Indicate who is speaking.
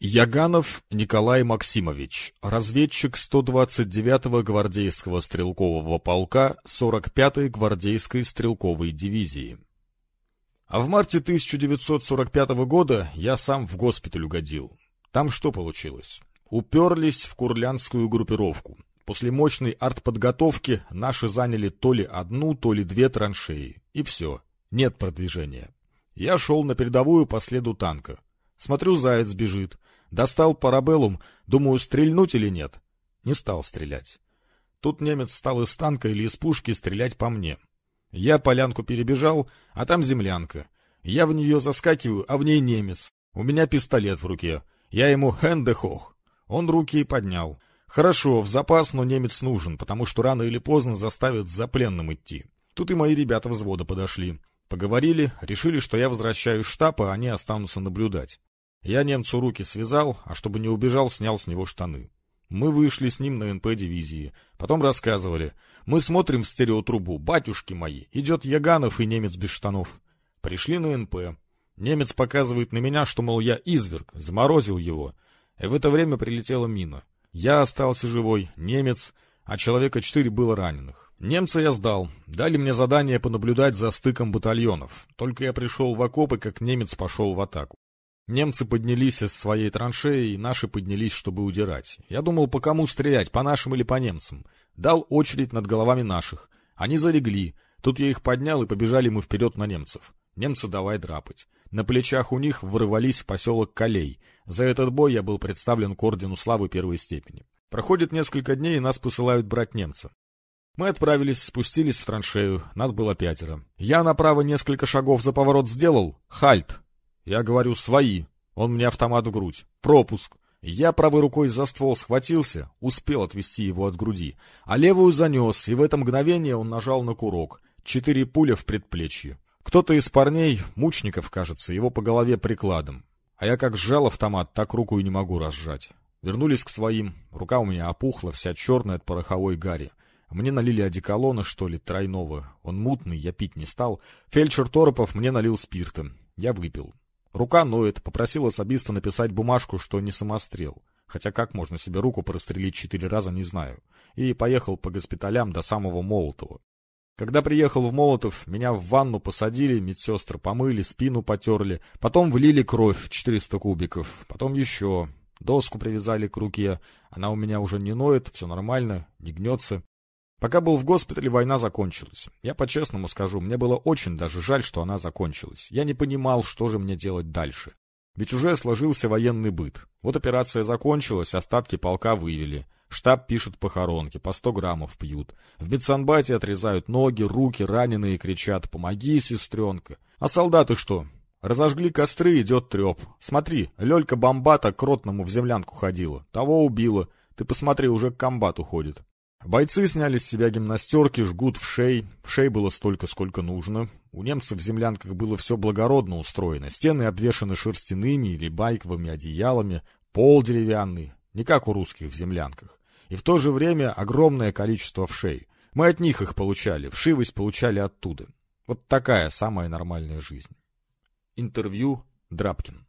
Speaker 1: Яганов Николай Максимович, разведчик 129-го гвардейского стрелкового полка 45-й гвардейской стрелковой дивизии. А в марте 1945 года я сам в госпиталь угодил. Там что получилось? Уперлись в курлянскую группировку. После мощной артподготовки наши заняли то ли одну, то ли две траншеи. И все. Нет продвижения. Я шел на передовую по следу танка. Смотрю, заяц бежит. Достал парабеллум, думаю, стрельнуть или нет. Не стал стрелять. Тут немец стал из танка или из пушки стрелять по мне. Я полянку перебежал, а там землянка. Я в нее заскакиваю, а в ней немец. У меня пистолет в руке. Я ему хендехох. Он руки и поднял. Хорошо, в запас, но немец нужен, потому что рано или поздно заставят за пленным идти. Тут и мои ребята взвода подошли. Поговорили, решили, что я возвращаюсь в штаб, а они останутся наблюдать. Я немцу руки связал, а чтобы не убежал, снял с него штаны. Мы вышли с ним на НП дивизии. Потом рассказывали. Мы смотрим в стереотрубу. Батюшки мои, идет Яганов и немец без штанов. Пришли на НП. Немец показывает на меня, что, мол, я изверг, заморозил его. И в это время прилетела мина. Я остался живой, немец, а человека четыре было раненых. Немца я сдал. Дали мне задание понаблюдать за стыком батальонов. Только я пришел в окопы, как немец пошел в атаку. Немцы поднялись из своей траншеи, и наши поднялись, чтобы удирать. Я думал, по кому стрелять, по нашим или по немцам. Дал очередь над головами наших. Они залегли. Тут я их поднял, и побежали мы вперед на немцев. Немцы давай драпать. На плечах у них ворвались в поселок Калей. За этот бой я был представлен к ордену славы первой степени. Проходит несколько дней, и нас посылают брать немца. Мы отправились, спустились в траншею. Нас было пятеро. Я направо несколько шагов за поворот сделал. Хальт. Я говорю «свои». Он мне автомат в грудь. Пропуск. Я правой рукой за ствол схватился, успел отвести его от груди, а левую занес, и в это мгновение он нажал на курок. Четыре пуля в предплечье. Кто-то из парней, мучников, кажется, его по голове прикладом. А я как сжал автомат, так руку и не могу разжать. Вернулись к своим. Рука у меня опухла, вся черная от пороховой гари. Мне налили одеколона, что ли, тройного. Он мутный, я пить не стал. Фельдшер Торопов мне налил спирта. Я выпил. Рука ноет, попросил особиста написать бумажку, что не самострел. Хотя как можно себе руку прострелить четыре раза, не знаю. И поехал по госпиталям до самого Молотова. Когда приехал в Молотов, меня в ванну посадили, медсестры помыли, спину потерли, потом влили кровь, 400 кубиков, потом еще. Доску привязали к руке, она у меня уже не ноет, все нормально, не гнется. Пока был в госпитале, война закончилась. Я по-честному скажу, мне было очень даже жаль, что она закончилась. Я не понимал, что же мне делать дальше. Ведь уже сложился военный быт. Вот операция закончилась, остатки полка вывели. Штаб пишет похоронки, по сто граммов пьют. В медсанбате отрезают ноги, руки, раненые кричат «Помоги, сестренка!» А солдаты что? Разожгли костры, идет треп. Смотри, Лёлька Бомбата к ротному в землянку ходила. Того убила. Ты посмотри, уже к комбату ходит. Бойцы сняли с себя гимнастерки, жгут в шей. В шей было столько, сколько нужно. У немцев в землянках было все благородно устроено. Стены обвешаны шерстяными или байковыми одеялами, пол деревянный, не как у русских в землянках. И в то же время огромное количество вшей. Мы от них их получали, вшивость получали оттуда. Вот такая самая нормальная жизнь. Интервью Драбкин